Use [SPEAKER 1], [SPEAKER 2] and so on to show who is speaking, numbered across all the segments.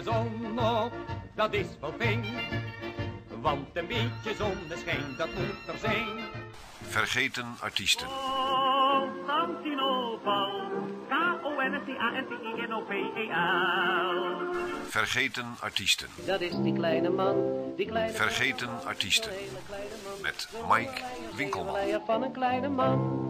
[SPEAKER 1] De zon op, dat is wel fijn. Want een beetje zonneschijn, dat moet er zijn.
[SPEAKER 2] Vergeten Artiesten. Vergeten Artiesten.
[SPEAKER 3] Dat is die kleine man, die kleine
[SPEAKER 2] Vergeten. Artiesten. Met Mike Winkelman.
[SPEAKER 3] Leier van een kleine man.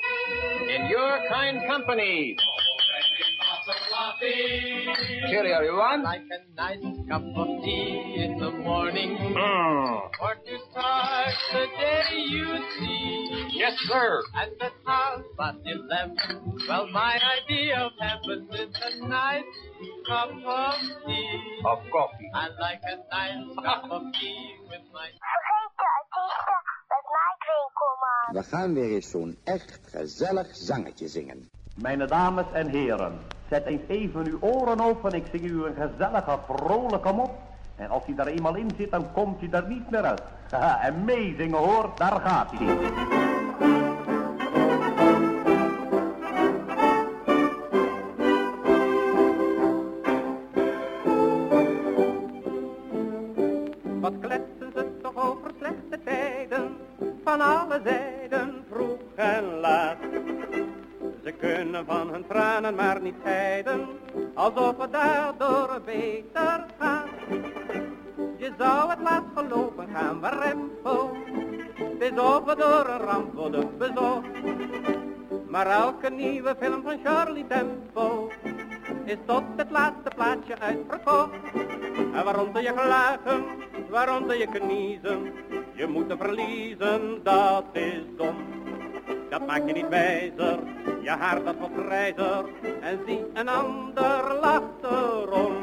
[SPEAKER 4] In your kind company. Cheerio, everyone.
[SPEAKER 5] Like a nice cup of tea in the morning.
[SPEAKER 4] Mm.
[SPEAKER 5] Or to start the day you see.
[SPEAKER 4] Yes, sir.
[SPEAKER 5] At the half past eleven. Well, my idea of heaven is a nice cup of tea.
[SPEAKER 4] Of coffee.
[SPEAKER 5] I like a nice cup of tea with my
[SPEAKER 6] We gaan weer eens zo'n echt gezellig zangetje zingen.
[SPEAKER 7] Mijn dames en heren, zet eens even uw oren open. Ik zing u een gezellige, vrolijke mop. En als hij daar eenmaal in zit, dan komt hij er niet meer uit. Haha, en meezingen hoor, daar gaat hij.
[SPEAKER 1] Alsof het daardoor beter gaat. Je zou het laatst gelopen gaan, waar rempel, het is we door een ramp worden bezocht. Maar elke nieuwe film van Charlie Temple is tot het laatste plaatje uitverkocht. En waaronder je klagen, waaronder je kniezen, je moet er verliezen, dat is dom. Dat maakt je niet wijzer, je haar dat wat grijzer, en zie een ander lacht erom.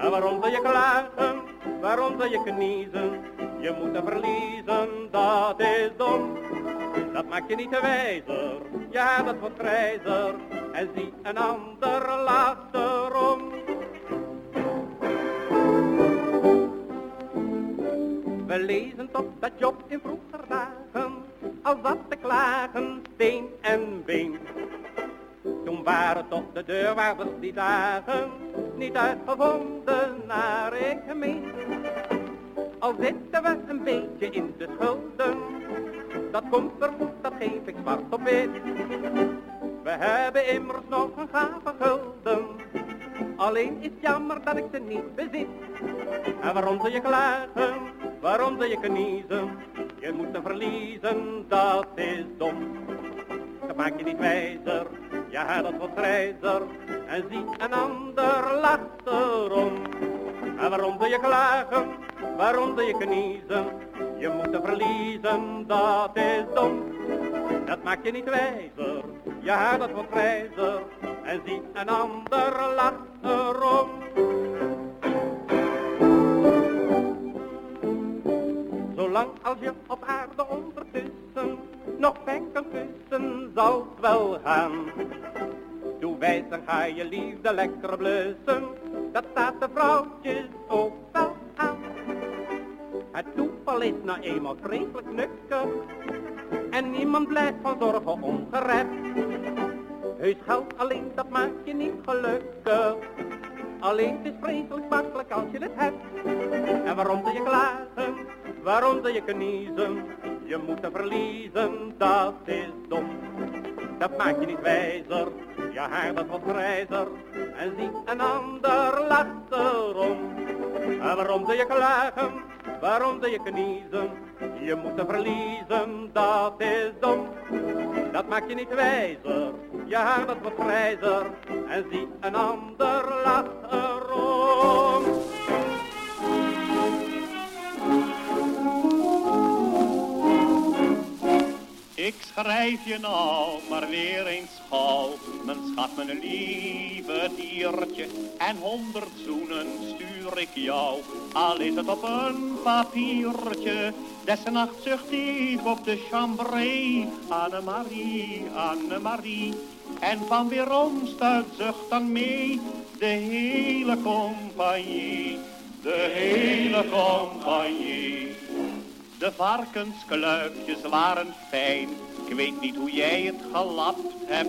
[SPEAKER 1] En waaronder je klagen, waaronder je kniezen, je moet er verliezen, dat is dom. Dat maakt je niet te wijzer, je haar dat wat grijzer, en zie een ander lacht erom. We lezen toch dat Job in vroeger dagen al zat te klagen, steen en been. Toen waren toch de deurwaarders die dagen niet uitgevonden naar ik meen. Al zitten we een beetje in de schulden, dat komt vermoed, dat geef ik zwart op wit. We hebben immers nog een gave gulden, alleen is jammer dat ik ze niet bezit. En waarom zou je klagen, waarom zou je kniezen? Je moet hem verliezen, dat is dom. Dat maakt je niet wijzer, je haar dat wat grijzer. En zie een ander lacht erom. En waarom zou je klagen, waarom zou je kniezen? Je moet hem verliezen, dat is dom. Dat maakt je niet wijzer, je haar dat wat grijzer. En zie een ander lacht erom. Zolang als je op aarde ondertussen nog kan kussen, zal het wel gaan. Doe wijs, dan ga je liefde lekker blussen. Dat staat de vrouwtjes ook wel aan. Het toeval is nou eenmaal vreselijk nukkig en niemand blijft van zorgen ongerept. Heus geld alleen, dat maakt je niet gelukkig. Alleen het is vreselijk makkelijk als je het hebt. En waarom zou je klagen, waarom zou je kniezen? Je moet er verliezen, dat is dom. Dat maakt je niet wijzer, je haar dat wat grijzer. En zie een ander lacht erom. En waarom zou je klagen, waarom zou je kniezen? Je moet er verliezen, dat is dom. Dat maakt je niet wijzer, je haar dat wat grijzer. En zie een ander lacht erom.
[SPEAKER 8] Ik schrijf je nou maar weer eens gauw, mijn schat, mijn lieve diertje. En honderd zoenen stuur ik jou, al is het op een papiertje. Desnacht zucht ik op de chambrée, Annemarie, Annemarie. En van weerom stuit zucht dan mee, de hele compagnie, de hele compagnie. De varkenskluifjes waren fijn. Ik weet niet hoe jij het gelapt hebt.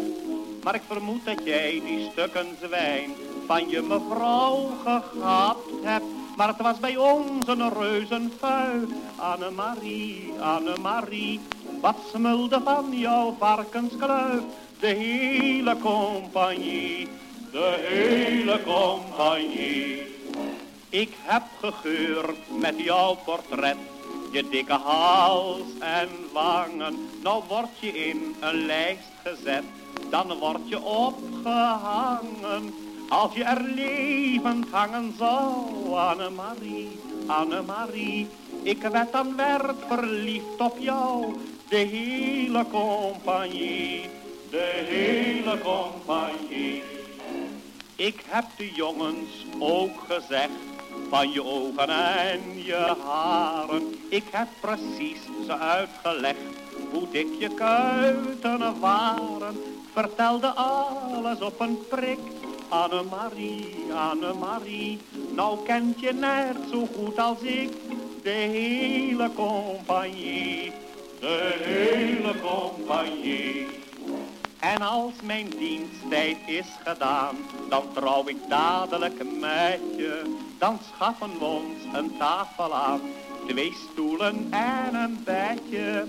[SPEAKER 8] Maar ik vermoed dat jij die stukken zwijn van je mevrouw gehapt hebt. Maar het was bij ons een reuzenvuil. Annemarie, Annemarie. Wat smulde van jouw varkenskluif. De hele compagnie, de hele compagnie. Ik heb gegeurd met jouw portret je dikke hals en wangen. Nou word je in een lijst gezet, dan word je opgehangen. Als je er levend hangen zou, Annemarie, Annemarie. Ik werd dan werd verliefd op jou, de hele compagnie, de hele compagnie. Ik heb de jongens ook gezegd van je ogen en je haren. Ik heb precies ze uitgelegd hoe dik je kuiten waren. Vertelde alles op een prik. Annemarie, Annemarie, nou kent je net zo goed als ik de hele compagnie, de hele compagnie. En als mijn diensttijd is gedaan, dan trouw ik dadelijk met je. Dan schaffen we ons een tafel aan, twee stoelen en een bedje.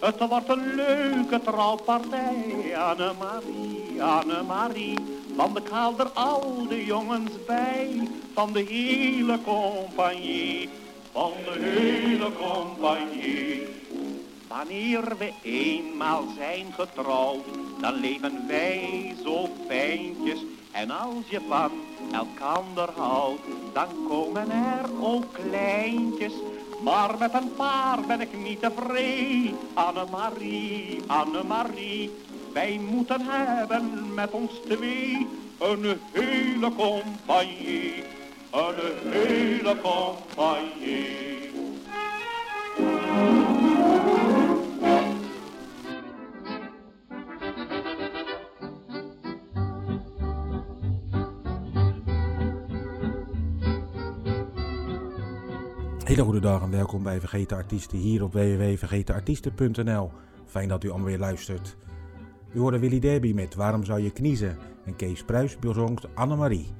[SPEAKER 8] Het wordt een leuke trouwpartij, Annemarie, Annemarie. Want ik haal er al de jongens bij, van de hele compagnie, van de hele compagnie. Wanneer we eenmaal zijn getrouwd, dan leven wij zo fijntjes. En als je van elkander houdt, dan komen er ook kleintjes. Maar met een paar ben ik niet tevreden. Annemarie, Annemarie, wij moeten hebben met ons twee een hele compagnie. Een hele compagnie.
[SPEAKER 9] Hele goede dag en welkom bij Vergeten Artiesten hier op www.vergetenartiesten.nl. Fijn dat u allemaal weer luistert. U hoorde Willy Derby met Waarom zou je kniezen en Kees Pruis bezongt Annemarie.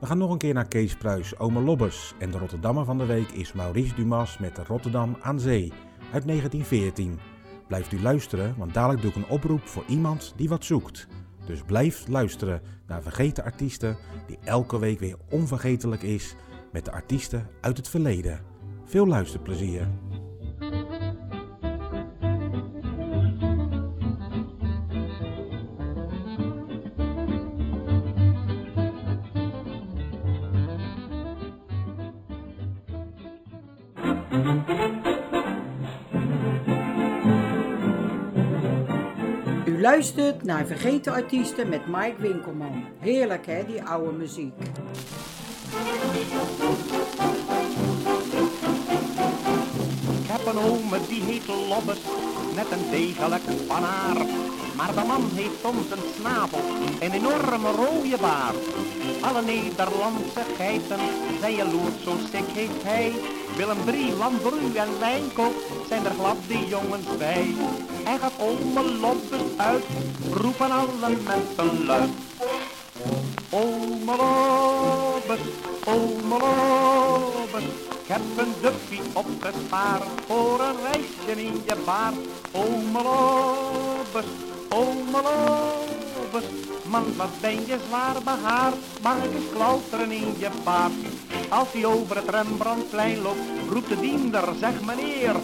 [SPEAKER 9] We gaan nog een keer naar Kees Pruis, Ome Lobbes en de Rotterdammer van de week is Maurice Dumas met Rotterdam aan Zee uit 1914. Blijft u luisteren, want dadelijk doe ik een oproep voor iemand die wat zoekt. Dus blijf luisteren naar Vergeten Artiesten die elke week weer onvergetelijk is met de artiesten uit het verleden. Veel luisterplezier.
[SPEAKER 10] U luistert naar Vergeten Artiesten met Mike Winkelman. Heerlijk hè, die oude muziek.
[SPEAKER 11] Een ome die heet Lobbes, met een degelijk van haar.
[SPEAKER 7] Maar de man heeft soms een snavel, een enorme rode baard. Alle Nederlandse geiten zijn jaloers, zo stik heeft hij. Willem III, Landbru en Wijnkoop zijn er glad die jongens bij. Hij gaat ome lobbes uit, roepen alle mensen luid. Ome lobbes, ome lobbes, heb een duffie opgespaard voor een reisje in je baard. Ome lobbes, ome lobbes, man wat ben je zwaar behaard, mag ik eens klauteren in je paard. Als hij over het Rembrandtplein loopt, roept de diender, zeg meneer,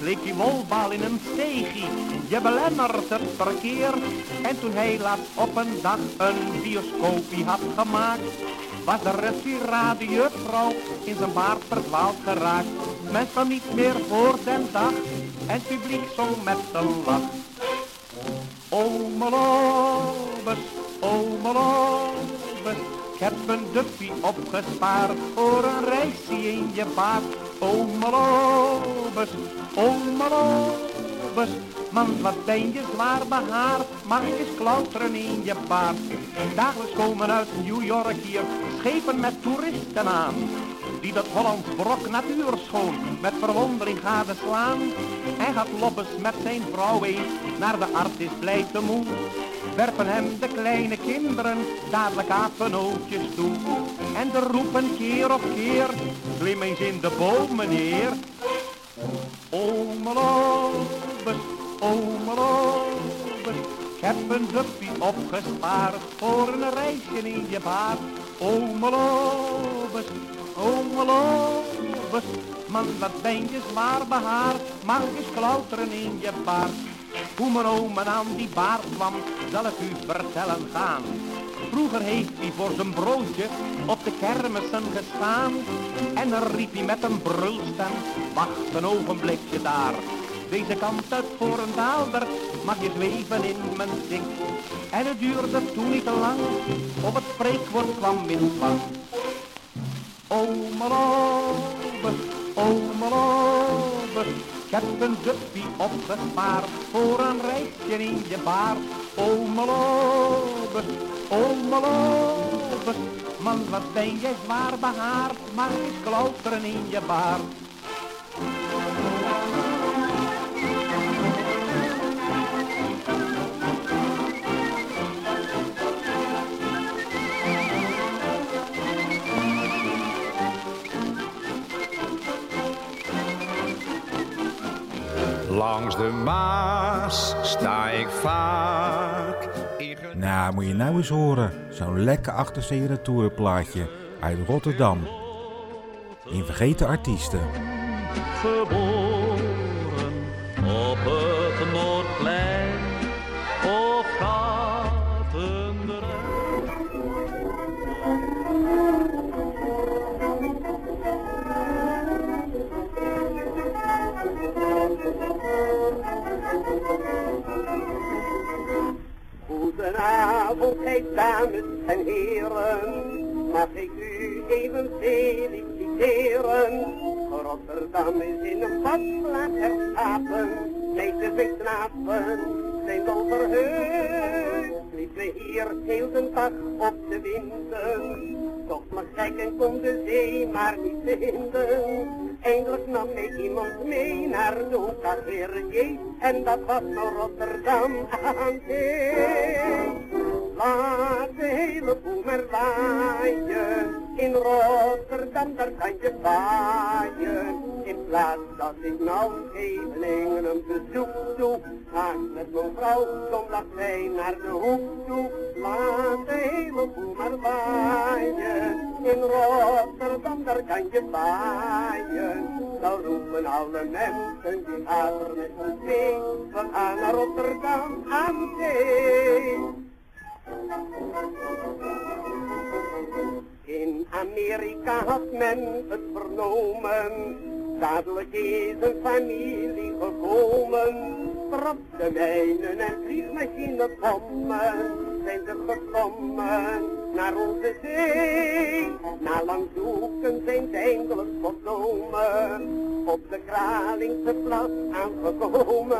[SPEAKER 7] leek die wolbal in een steegie, je belemmert het verkeer. En toen hij laatst op een dag een bioscoopie had gemaakt, was de restaurantiejuffrouw in zijn baard verdwaald geraakt. Men niet meer voor den dag, en het publiek zong met een lach. Ome Lobes, ome Lobes, ik heb een duffie opgespaard voor een reisje in je baard. Ome Lobes, Lobes, man wat ben je zwaar behaard, mag ik klauteren in je baard. Dagelijks komen uit New York hier schepen met toeristen aan die dat Hollands brok natuurschoon met verwondering gadeslaan. Hij gaat lobbes met zijn vrouw eens naar de arts is blij te moe. Werpen hem de kleine kinderen dadelijk apennootjes toe. En de roepen keer op keer, klim eens in de boom meneer. Ome lobbes, ome lobbes, ik heb een duffie opgespaard voor een reisje in je baard. Ome lobbes, man wat ben je zwaar behaard, mag eens klauteren in je baard. Hoe mijn oom aan die baard kwam, zal ik u vertellen gaan. Vroeger heeft hij voor zijn broodje op de kermissen gestaan. En dan riep hij met een brulstem, wacht een ogenblikje daar. Deze kant uit voor een daalder, mag je zweven in mijn zink. En het duurde toen niet te lang, op het spreekwoord kwam in zwang. Ome Lobbe, ome Lobbe, ik heb een opgespaard voor een reisje in je baard. Ome Lobbe, man wat ben jij zwaar behaard, mag eens klauteren in je baard.
[SPEAKER 12] Langs de Maas sta ik vaak.
[SPEAKER 9] Nou, moet je nou eens horen. Zo'n lekker retourplaatje uit Rotterdam. In Vergeten Artiesten.
[SPEAKER 13] Geboren op
[SPEAKER 14] Goedenavond, dames en heren. Mag ik u even feliciteren? Rotterdam is in een badplaats herschapen. Deze beknapen zijn wel verheugd. Liepen hier heel de dag op te winden. Toch maar gek en kon de zee maar niet vinden. Eindelijk nam mij iemand mee naar de Agerier. En dat was naar Rotterdam aan zee. Laat de hele boel maar waaien. In Rotterdam, daar kan je waaien. In plaats dat ik nou Evelingen een bezoek doe. Ga met mijn vrouw zondag zij naar de hoek toe. Laat de hele boel maar waaien. In Rotterdam, daar kan je waaien. Nou roepen alle mensen die gaan er met ons mee. We gaan naar Rotterdam aan zee. In Amerika had men het vernomen, dadelijk is een familie gekomen. Trap de mijnen en vliegmachinebommen zijn ze gekomen. Naar onze zee. Na lang zoeken zijn ze eindelijk op de Kralingse plas aangekomen.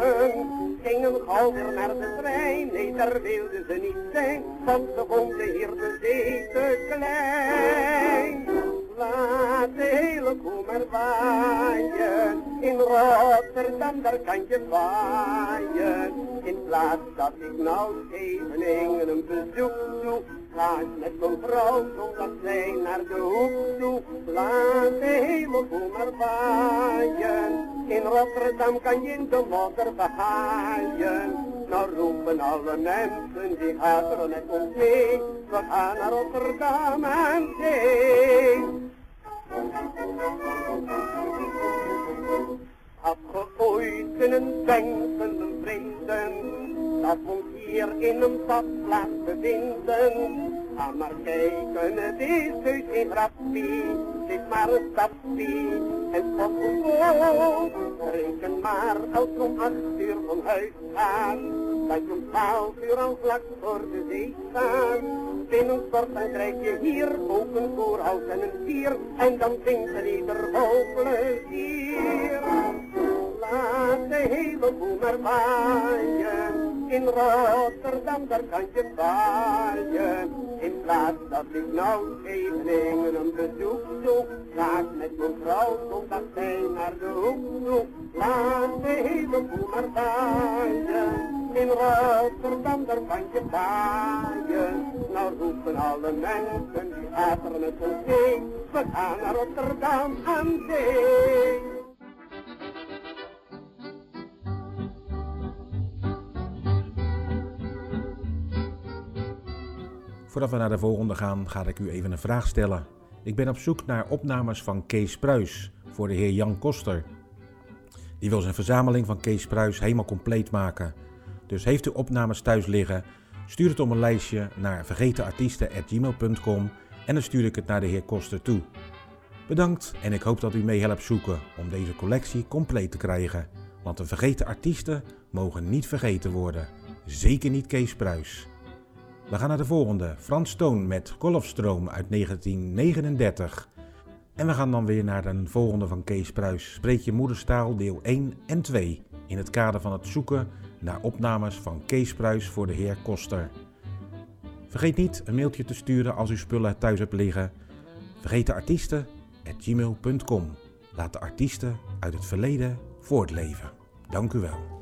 [SPEAKER 14] Gingen gauw weer naar de trein, nee daar wilden ze niet zijn, want ze vonden hier de zee te klein. Laat de hele koe maar waaien, in Rotterdam daar kan je waaien. In plaats dat ik nou Scheveningen een bezoek doe, ga ik met mijn vrouw zodat zij naar de hoek toe. Laat de hele koe maar waaien, in Rotterdam kan je in de modder behaaien. Nou roepen alle mensen die gaan met ons mee, we gaan naar Rotterdam aan zee. Had ge ooit kunnen denken, vrienden, dat ons hier in een badplaats bevinden? Ga maar kijken, het is heus geen grapje, het is maar een stapje. En van gewoon, reken maar als acht uur van huis gaan, dat je om twaalf uur al vlak voor de zee staat. Binnenstort dan krijg je hier ook een koerhuis en een stier, en dan zingt er ieder vol plezier. Laat de hele boel maar waaien. In Rotterdam, daar kan je waaien. In plaats dat ik nou Scheveningen een bezoek doe, ga met mijn vrouw zondag zij naar de hoek toe. Laat de hele boel maar waaien. In Rotterdam, daar kan je waaien. Nou roepen alle mensen die ater met zee. We gaan naar Rotterdam aan zee.
[SPEAKER 9] Voordat we naar de volgende gaan, ga ik u even een vraag stellen. Ik ben op zoek naar opnames van Kees Pruis voor de heer Jan Koster. Die wil zijn verzameling van Kees Pruis helemaal compleet maken. Dus heeft u opnames thuis liggen, stuur het op een lijstje naar vergetenartiesten.gmail.com en dan stuur ik het naar de heer Koster toe. Bedankt en ik hoop dat u mee helpt zoeken om deze collectie compleet te krijgen. Want de vergeten artiesten mogen niet vergeten worden. Zeker niet Kees Pruis. We gaan naar de volgende, Frans Toon met Golfstroom uit 1939. En we gaan dan weer naar de volgende van Kees Pruis, Spreek je moederstaal deel 1 en 2. In het kader van het zoeken naar opnames van Kees Pruis voor de heer Koster. Vergeet niet een mailtje te sturen als u spullen thuis hebt liggen. Vergeet de artiesten gmail.com. Laat de artiesten uit het verleden voortleven. Dank u wel.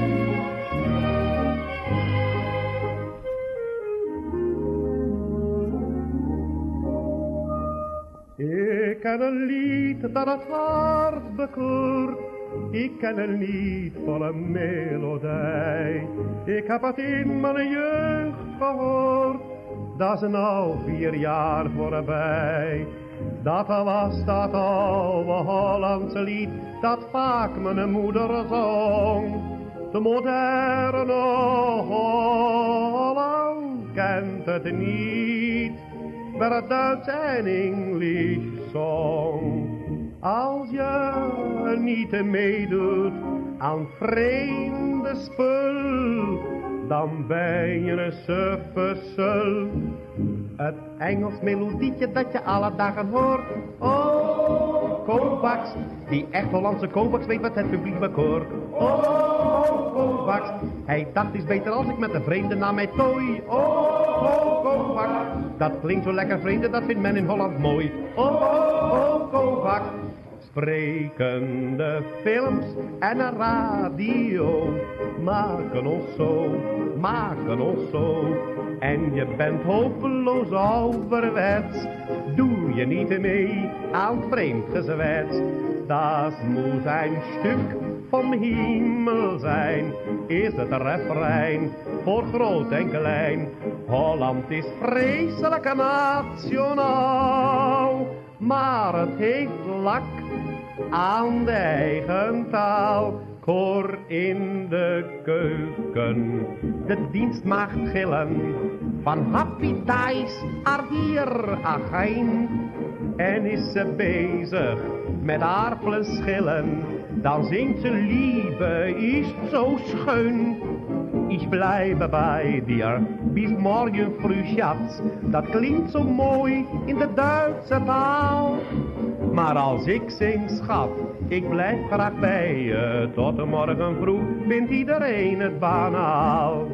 [SPEAKER 8] Ik ken een lied dat het hart bekoort. Ik ken een lied vol een melodij. Ik heb het in mijn jeugd gehoord. Dat is nou vier jaar voorbij. Dat was dat oude Hollandse lied. Dat vaak mijn moeder zong. De moderne Holland kent het niet Duits en zong. Als je niet meedoet aan vreemde spul, dan ben je een suffesel. Het Engels melodietje dat je alle dagen hoort. Oh, Kovacs, die echt Hollandse Kovacs weet wat het publiek bekoort. Oh, Hij dacht is beter als ik met een vreemde naar mij tooi. Oh, Kovacs, dat klinkt zo lekker vreemde, dat vindt men in Holland mooi. Oh, Kovacs, sprekende films en een radio maken ons zo, maken ons zo. En je bent hopeloos ouderwets, doe je niet mee aan vreemd gezwets. Dat moet een stuk van hemel zijn, is het refrein voor groot en klein. Holland is vreselijk nationaal, maar het heeft lak aan de eigen taal. Koor in de keuken, de dienstmaagd gillen, van happy days are hier agijn. En is ze bezig met aarpelen schillen, dan zingt ze lieve, is zo schoon. Ik blijf bij dir, bis morgen früh, Schatz. Dat klinkt zo mooi in de Duitse taal. Maar als ik zing, schat, ik blijf graag bij je. Tot morgen vroeg vindt iedereen het banaal.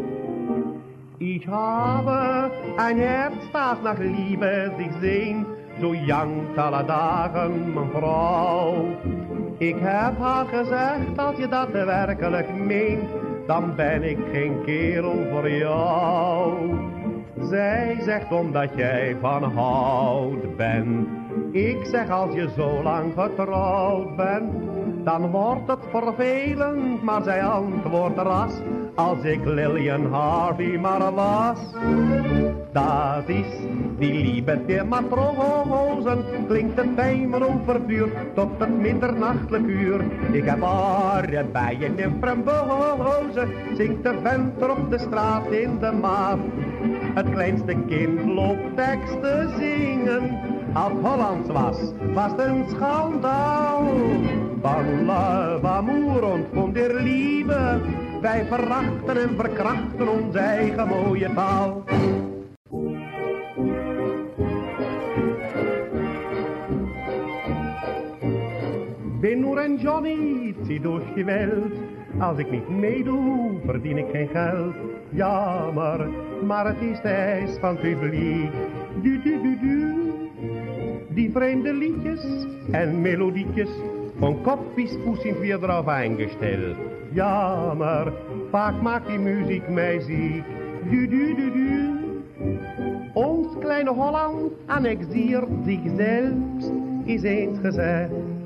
[SPEAKER 8] Ich habe ein Herz, das nach Liebe sich sehnt, so jankt alle dagen mijn vrouw. Ik heb haar gezegd, als je dat werkelijk meent, dan ben ik geen kerel voor jou. Zij zegt omdat jij van hout bent. Ik zeg als je zo lang getrouwd bent, dan wordt het vervelend, maar zij antwoordt ras, als ik Lillian Harvey maar was. Dat is die lieve der matrozen, klinkt het bij me overvuur, tot het middernachtelijk uur. Ik heb haar bij je in frambozen, zingt de vent er op de straat in de maat. Het kleinste kind loopt tekst te zingen, als Hollands was, was een schandaal. Van love amour ontvond der lieve, wij verachten en verkrachten onze eigen mooie taal. Ben Noor en Johnny, door je welt. Als ik niet meedoe, verdien ik geen geld. Jammer, maar het is de eis van het publiek. Du, du, du, du. Die vreemde liedjes en melodietjes van koppies zijn weer erop eingesteld. Jammer, vaak maakt die muziek mij ziek. Du, du, du, du. Ons kleine Holland annexeert zichzelf, is eens gezegd.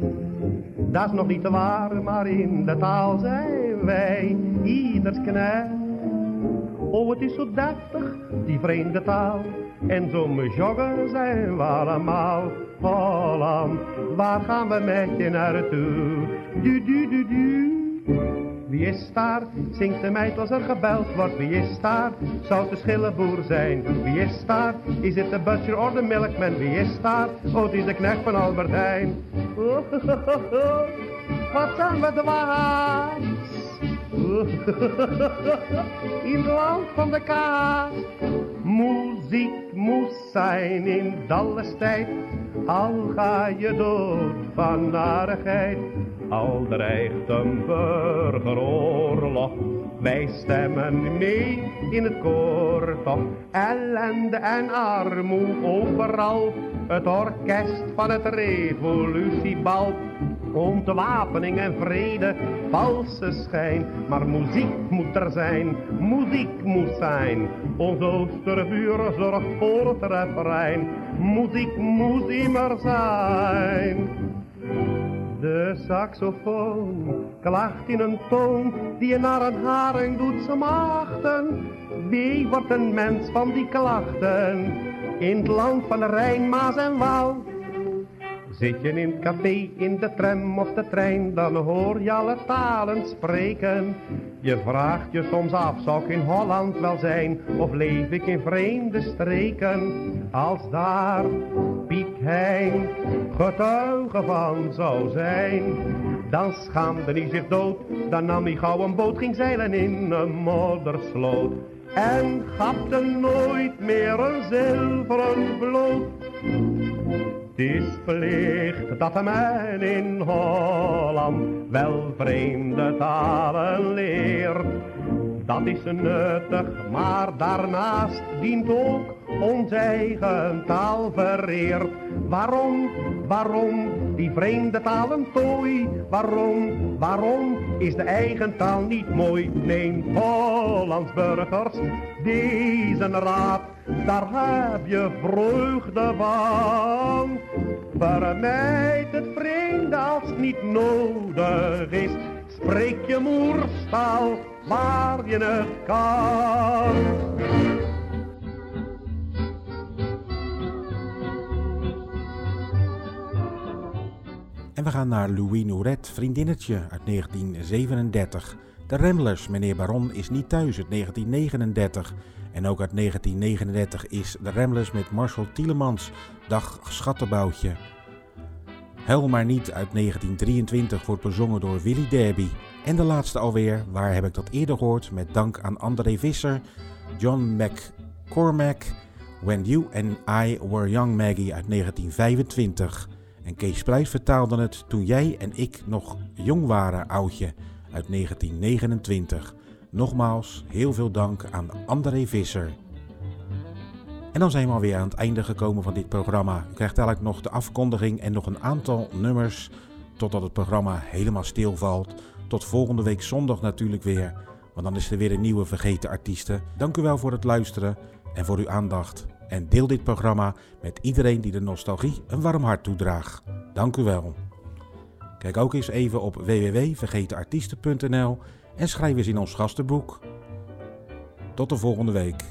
[SPEAKER 8] Dat is nog niet waar, maar in de taal zijn wij ieders knecht. Oh, het is zo deftig, die vreemde taal. En zo me joggen zijn we allemaal. Holland, waar gaan we met je naartoe? Du, du, du, du. Wie is daar? Zingt de meid als er gebeld wordt. Wie is daar? Zou de schillenboer zijn? Wie is daar? Is het de butcher of de milkman? Wie is daar? Oh, het is de knecht van Albertijn. Wat zijn we dwaas? In het land van de kaas. Muziek moest zijn in tijd. Al ga je dood van narigheid. Al dreigt een burgeroorlog. Wij stemmen mee in het koor toch. Ellende en armoede overal. Het orkest van het revolutiebal. Ontwapening en vrede, valse schijn. Maar muziek moet er zijn, muziek moet zijn. Ons oostervuur zorgt voor het refrein. Muziek moet immer zijn. De saxofoon klacht in een toon die je naar een haring doet smachten. Wie wordt een mens van die klachten? In het land van Rijn, Maas en Waal. Zit je in het café, in de tram of de trein, dan hoor je alle talen spreken. Je vraagt je soms af, zou ik in Holland wel zijn, of leef ik in vreemde streken? Als daar Piet Hein getuige van zou zijn, dan schaamde hij zich dood. Dan nam hij gauw een boot, ging zeilen in een moddersloot. En gapte nooit meer een zilveren vloot. Dat de men in Holland wel vreemde talen leert. Dat is nuttig, maar daarnaast dient ook ons eigen taal vereerd. Waarom, waarom die vreemde talen tooi? Waarom, waarom is de eigen taal niet mooi? Neem Hollands burgers deze raad, daar heb je vreugde van. Vermijd het vreemde als niet nodig is. Spreek je moerstaal waar je het kan.
[SPEAKER 9] En we gaan naar Louis Nouret, vriendinnetje uit 1937. De Ramblers, meneer Baron, is niet thuis uit 1939. En ook uit 1939 is de Ramblers met Marshall Tielemans, Dag Schattenboutje. Hel maar niet uit 1923 wordt bezongen door Willy Derby. En de laatste alweer, waar heb ik dat eerder gehoord, met dank aan André Visser, John McCormack, When You and I Were Young Maggie uit 1925. En Kees Prijs vertaalde het Toen jij en ik nog jong waren, oudje, uit 1929. Nogmaals, heel veel dank aan André Visser. En dan zijn we alweer aan het einde gekomen van dit programma. U krijgt eigenlijk nog de afkondiging en nog een aantal nummers totdat het programma helemaal stilvalt. Tot volgende week zondag natuurlijk weer, want dan is er weer een nieuwe Vergeten Artiesten. Dank u wel voor het luisteren en voor uw aandacht. En deel dit programma met iedereen die de nostalgie een warm hart toedraagt. Dank u wel. Kijk ook eens even op www.vergetenartiesten.nl en schrijf eens in ons gastenboek. Tot de volgende week.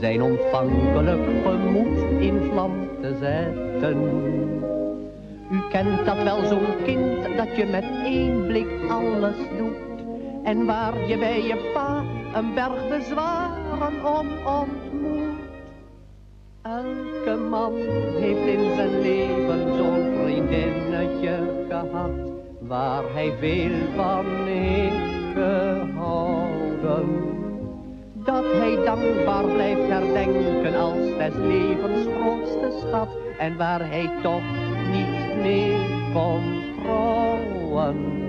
[SPEAKER 15] Zijn ontvankelijk gemoed in vlam te zetten. U kent dat wel zo'n kind dat je met één blik alles doet en waar je bij je pa een berg bezwaren om ontmoet. Elke man heeft in zijn leven zo'n vriendinnetje gehad, waar hij veel van heeft gehouden. Dat hij dankbaar blijft herdenken als des levens grootste schat en waar hij toch niet mee kon trouwen.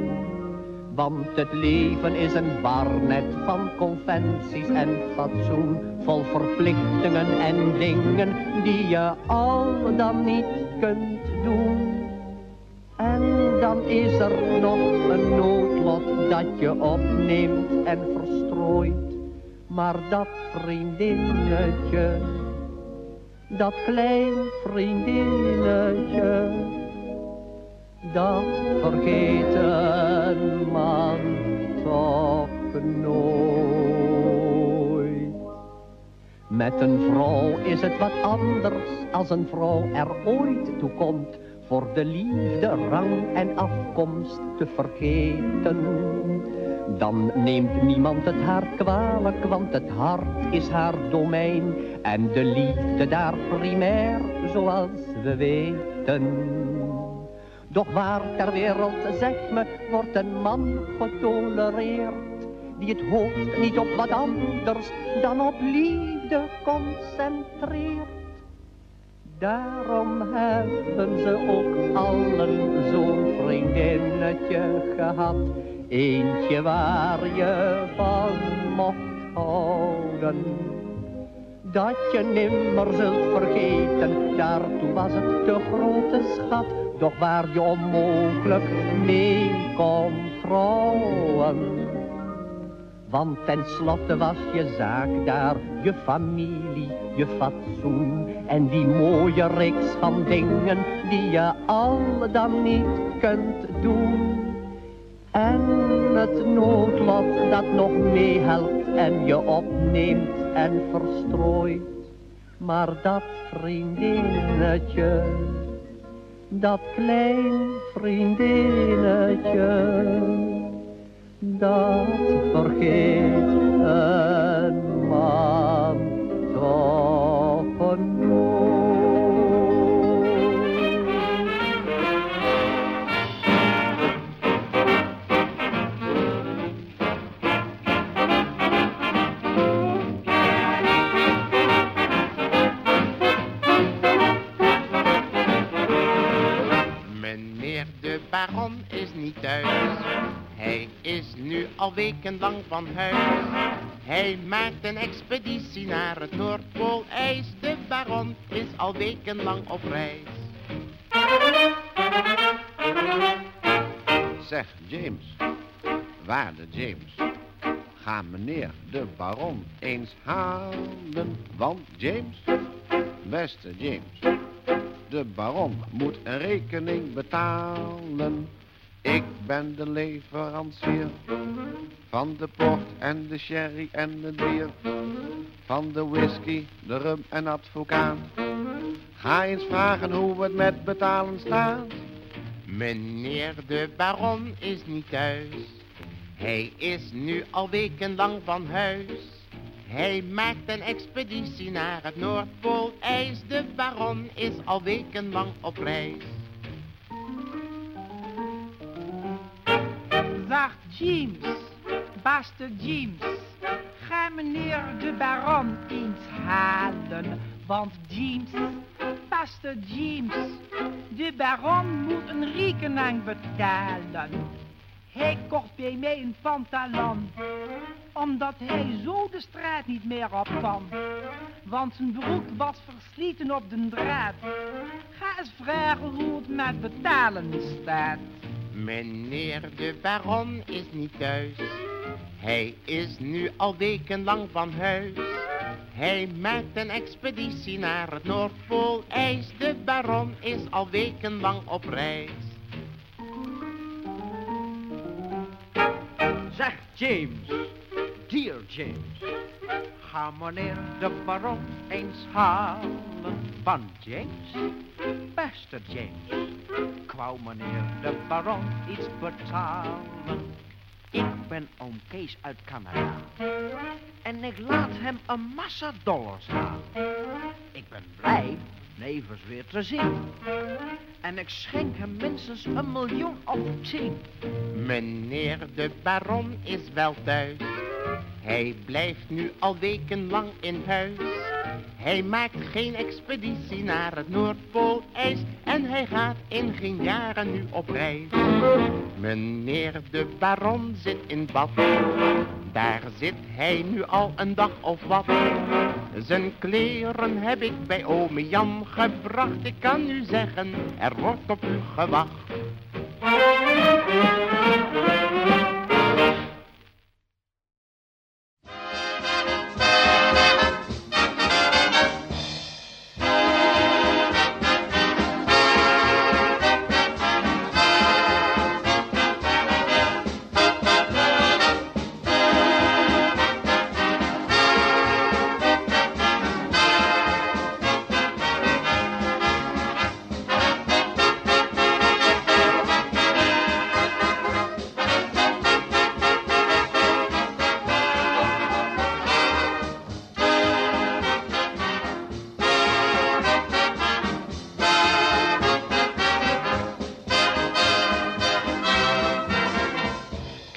[SPEAKER 15] Want het leven is een barnet van conventies en fatsoen, vol verplichtingen en dingen die je al dan niet kunt doen. En dan is er nog een noodlot dat je opneemt en verstrooit. Maar dat vriendinnetje, dat klein vriendinnetje, dat vergeet een man toch nooit. Met een vrouw is het wat anders als een vrouw er ooit toe komt voor de liefde, rang en afkomst te vergeten. Dan neemt niemand het haar kwalijk, want het hart is haar domein en de liefde daar primair, zoals we weten. Doch waar ter wereld, zeg me, wordt een man getolereerd die het hoofd niet op wat anders dan op liefde concentreert. Daarom hebben ze ook allen zo'n vriendinnetje gehad. Eentje waar je van mocht houden. Dat je nimmer zult vergeten, daartoe was het te grote schat. Doch waar je onmogelijk mee kon trouwen. Want tenslotte was je zaak daar, je familie, je fatsoen en die mooie reeks van dingen die je al dan niet kunt doen. En het noodlot dat nog meehelpt en je opneemt en verstrooit. Maar dat vriendinnetje, dat klein vriendinnetje dat vergeet een man toch
[SPEAKER 16] al wekenlang van huis. Hij maakt een expeditie naar het Noordpoolijs. De baron is al wekenlang op reis.
[SPEAKER 17] Zeg, James. Waarde James. Ga meneer de baron eens halen. Want James, beste James. De baron moet een rekening betalen. Ik ben de leverancier van de port en de sherry en het bier. Van de whisky, de rum en advocaat. Ga eens vragen hoe het met betalen staat.
[SPEAKER 16] Meneer de baron is niet thuis. Hij is nu al wekenlang van huis. Hij maakt een expeditie naar het Noordpoolijs. De baron is al wekenlang op reis.
[SPEAKER 18] Wacht, James, beste James. Ga meneer de baron eens halen. Want James, beste James, de baron moet een rekening betalen. Hij kocht bij mij een pantalon, omdat hij zo de straat niet meer op kan. Want zijn broek was versleten op de draad. Ga eens vragen hoe het met betalen staat.
[SPEAKER 16] Meneer de baron is niet thuis. Hij is nu al wekenlang van huis. Hij maakt een expeditie naar het Noordpoolijs. De baron is al wekenlang op reis.
[SPEAKER 19] Zeg James, dear James, ga meneer de baron eens halen. Van James, beste James, wou meneer de baron iets betalen. Ik ben oom Kees uit Canada en ik laat hem een massa dollars halen. Ik ben blij nevens weer te zien. En ik schenk hem minstens een miljoen of tien.
[SPEAKER 16] Meneer de baron is wel thuis. Hij blijft nu al wekenlang in huis. Hij maakt geen expeditie naar het Noordpoolijs en hij gaat in geen jaren nu op reis. Meneer de baron zit in bad, daar zit hij nu al een dag of wat. Zijn kleren heb ik bij ome Jan gebracht, ik kan u zeggen, er wordt op u gewacht.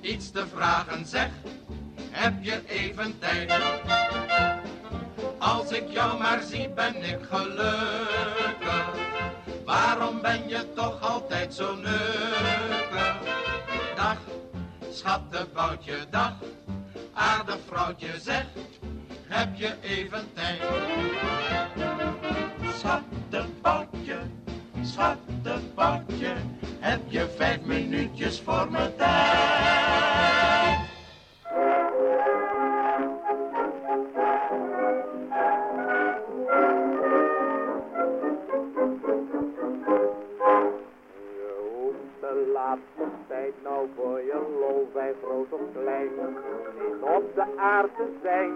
[SPEAKER 20] iets te vragen, zeg, heb je even tijd? Als ik jou maar zie, ben ik gelukkig. Waarom ben je toch altijd zo nukkig? Dag, schattenboutje, dag, aardig vrouwtje, zeg, heb je even tijd? Schattenboutje, schattenboutje, heb je vijf minuutjes voor me tijd?
[SPEAKER 21] Niet op de aarde zijn,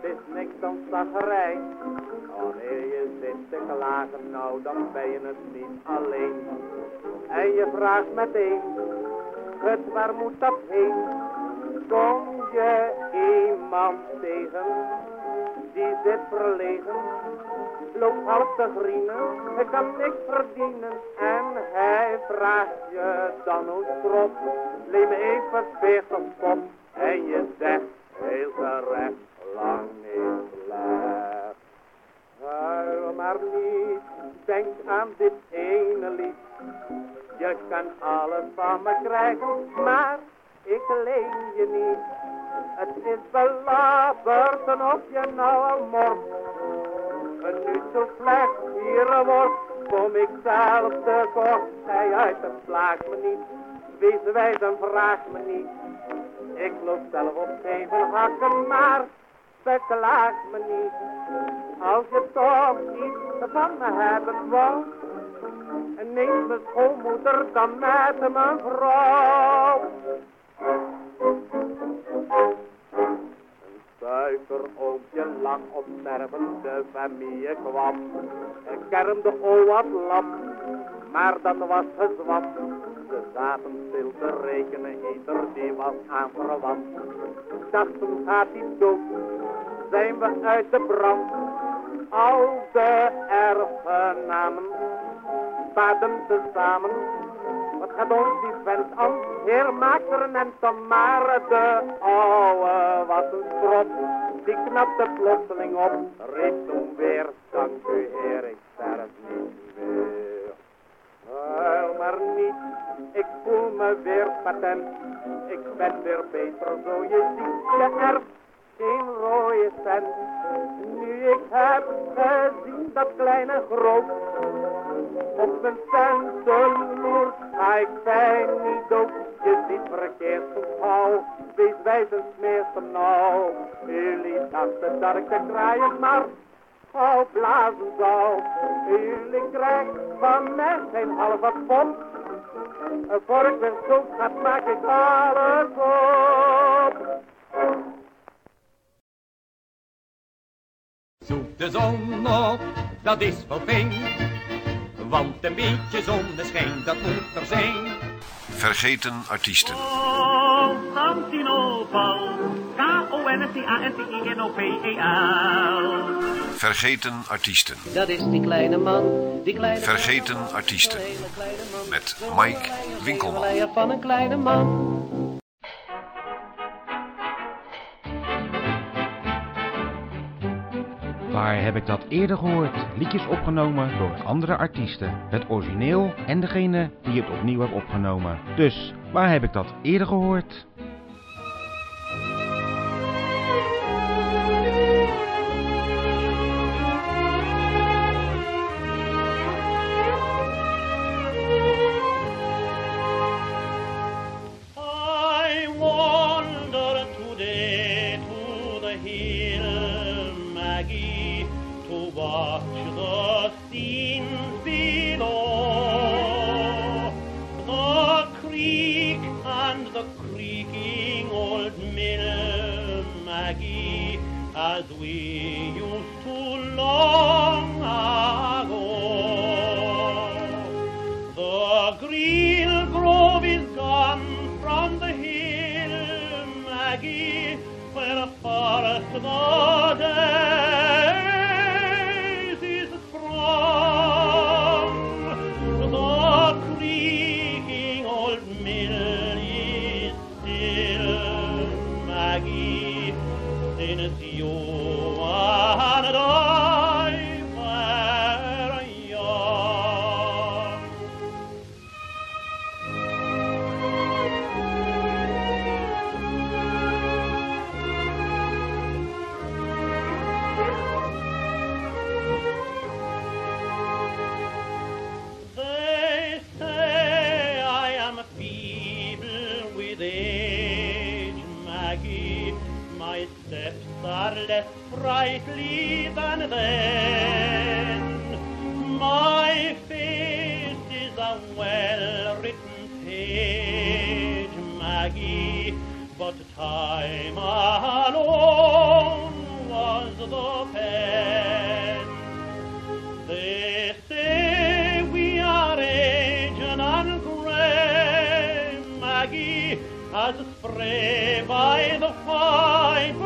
[SPEAKER 21] het is niks dan zagerij. Wanneer je zit te klagen, nou dan ben je het niet alleen. En je vraagt meteen, het waar moet dat heen? Kom je iemand tegen, die zit verlegen, loopt half te grienen, hij kan niks verdienen. En hij vraagt je dan hoe strop, neem even veertig pop. En je zegt heel terecht, lang niet slecht. Huil maar niet, denk aan dit ene lied. Je kan alles van me krijgen, maar ik leen je niet. Het is belaberd en of je nou al mort. En nu zo slecht hier wordt, kom ik zelf te kort. Zij uit, het slaagt me niet. Wees wijs en vraag me niet. Ik loop zelf op zeven hakken, maar beklaag me niet. Als je toch iets van me hebben wou, neem mijn schoonmoeder dan met mijn vrouw. Een suikeroogje lag op stervende familie kwam. En kermde o wat lam, maar dat was. Ze zaten stil te rekenen, eter die was aanverwant. Dachten gaat hij dood, zijn we uit de brand. oude erfgenamen baden tezamen. Wat gaat ons die vent aan? Heer, maak er een de ouwe was een strop. Die knapte plotseling op, riep toen weer, dank u heer, ik sterf niet meer. Ik voel me weer patent. Ik ben weer beter, zo je ziet, je erft geen rode cent. Nu ik heb gezien dat kleine groot op mijn centen loert, ga ik fijn niet dood. Je ziet verkeerd gauw, wees wijzens meester nou. Jullie dachten dat ik kraaien maar gauw blazen zou. Jullie krijgen van mij geen halve pop. Voor ik weer zo gaat, maak ik alles op.
[SPEAKER 22] Zoek de zon op, dat is wel fijn. Want een beetje zonneschijn, dat moet er zijn.
[SPEAKER 3] Vergeten artiesten.
[SPEAKER 23] Constantinopel, K-O-N-S-T-A-N-T-I-N-O-P-E-L.
[SPEAKER 3] Vergeten artiesten.
[SPEAKER 5] Dat is die kleine man, die kleine
[SPEAKER 3] Vergeten artiesten. Met Mike Winkelman.
[SPEAKER 5] van een kleine man.
[SPEAKER 24] Waar heb ik dat eerder gehoord? Liedjes opgenomen door andere artiesten. Het origineel en degene die het opnieuw heeft opgenomen. Dus, waar heb ik dat eerder gehoord?
[SPEAKER 23] As spray by the fine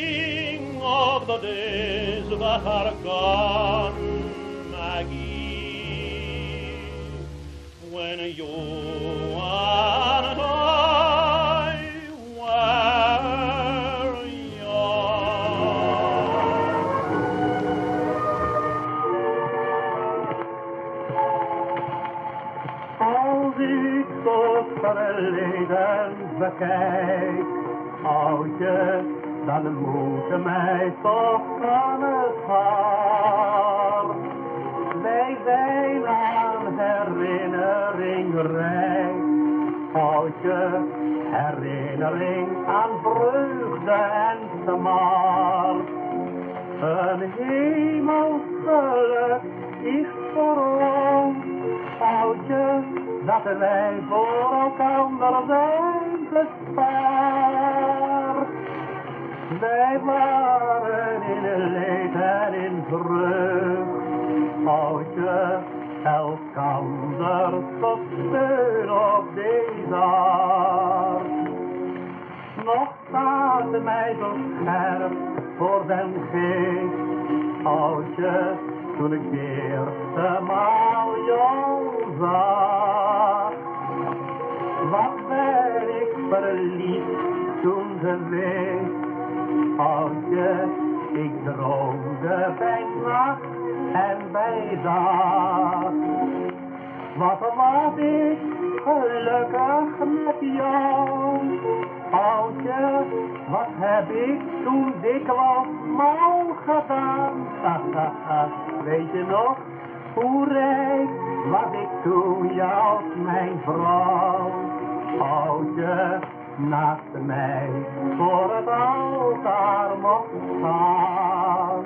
[SPEAKER 23] us sing of the days that are gone, Maggie, when you and I were
[SPEAKER 25] Als ik zo verleden bekijk, oudje, dan moet mij toch aan het hart. Wij zijn aan herinnering rijk, oudje,
[SPEAKER 24] herinnering aan vreugde en smart. Een hemelsgeluk is voor ons, dat wij voor elkaar zijn. Wij waren in leed en in vreugd, oudje, elkander tot steun op deze aard. Nog staat mij zo scherp voor den geest, oudje, toen ik de eerste maal jou zag. Wat ben ik verliefd toen geweest, oudje, ik droomde bij nacht en bij dag. Wat was ik gelukkig met jou, oudje, wat heb ik toen dikwijls mal gedaan. Weet je nog, hoe rijk was ik toen jou als mijn vrouw, oudje, naast mij voor het altaar mocht staan.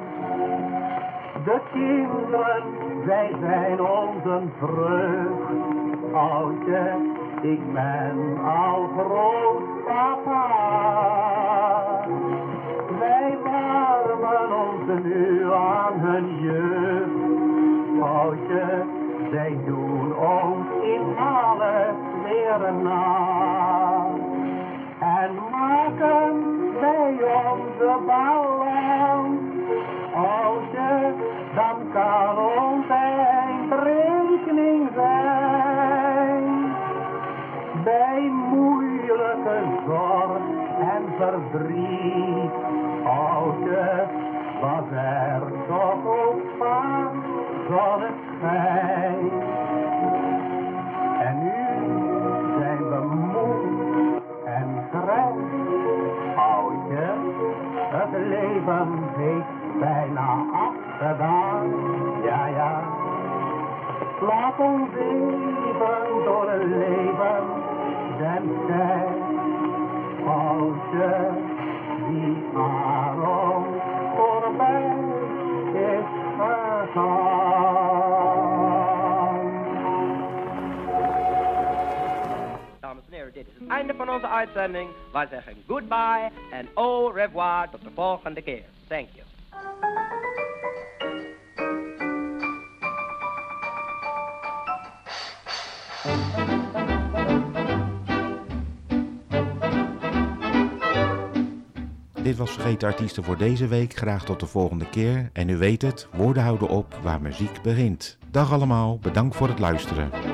[SPEAKER 24] De kinderen, zij zijn onze vreugd. Oudje, ik ben al groot papa. Wij warmen ons nu aan hun jeugd. Oudje, zij doen ons in alles weer na. En maken wij onze balans. Oudje, dan kan ons eindrekening zijn. Bij moeilijke zorg en verdriet, oudje, was er toch ook vaak zonneschijn. Laat ons even door het leven, den tijd, oudje, die voorbij is gegaan.
[SPEAKER 26] Dames en heren, dit is het einde van onze uitzending. Wij zeggen goodbye en au revoir tot de volgende keer. Thank you.
[SPEAKER 2] Dit was Vergeten Artiesten voor deze week. Graag tot de volgende keer. En u weet het, woorden houden op waar muziek begint. Dag allemaal, bedankt voor het luisteren.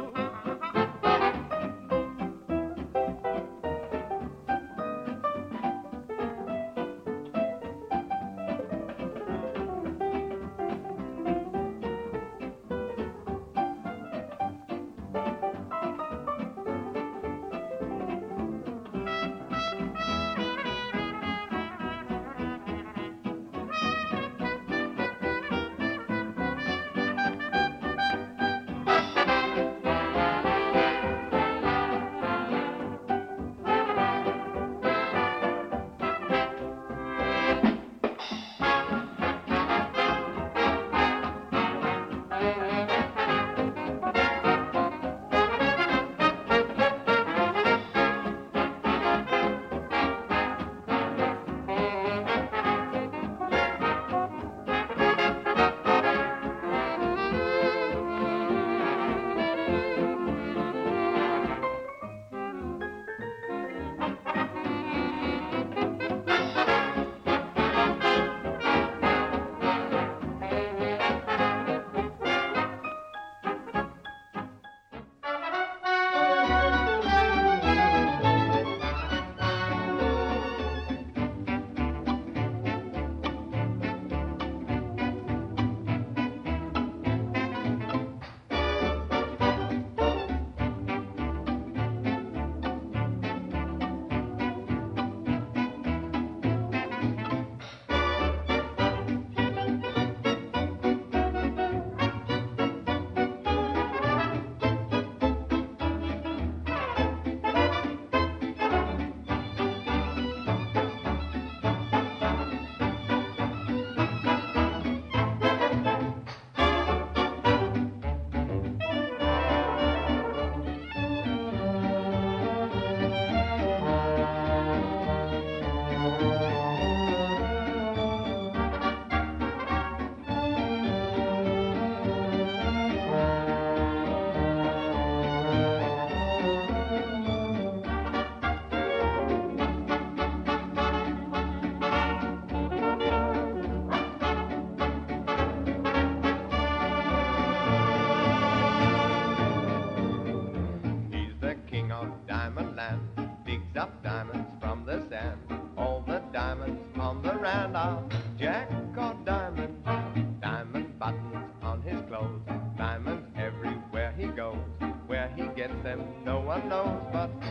[SPEAKER 27] One knows. But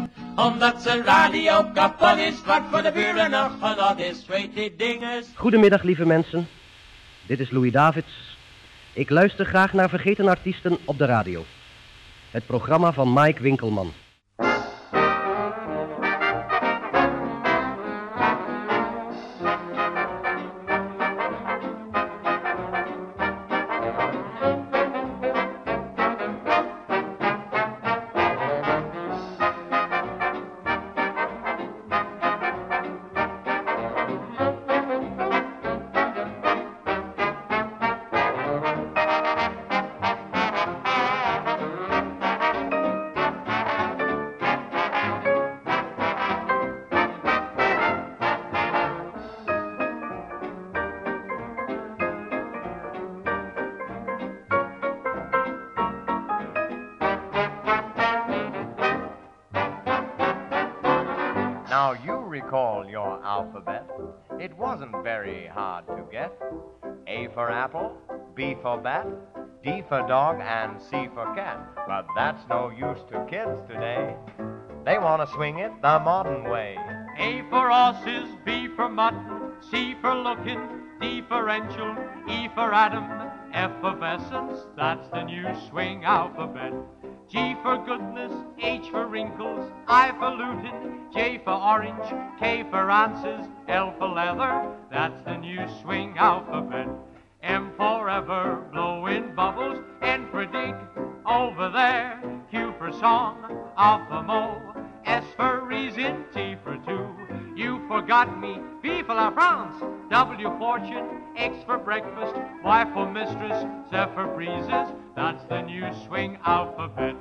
[SPEAKER 28] Omdat zijn radio kapot is, wat voor de buren nog genot is. Weet die dinges.
[SPEAKER 26] Goedemiddag, lieve mensen. Dit is Louis Davids. Ik luister graag naar vergeten artiesten op de radio. Het programma van Mike Winkelman.
[SPEAKER 27] A for apple, B for bat, D for dog, and C for cat. But that's no use to kids today. They want to swing it the modern way.
[SPEAKER 24] A for horses, B for mutton, C for looking, D for angel, E for Adam, F for essence, that's the new swing alphabet. G for goodness, H for wrinkles, I for lutin, J for orange, K for answers, L for leather, that's the new swing alphabet. M for ever, blowing bubbles, N for dig, over there, Q for song, for mo, S for reason, T for two, you forgot me. V for La France. W fortune. X for breakfast. Y for mistress. Z for breezes. That's the new swing alphabet.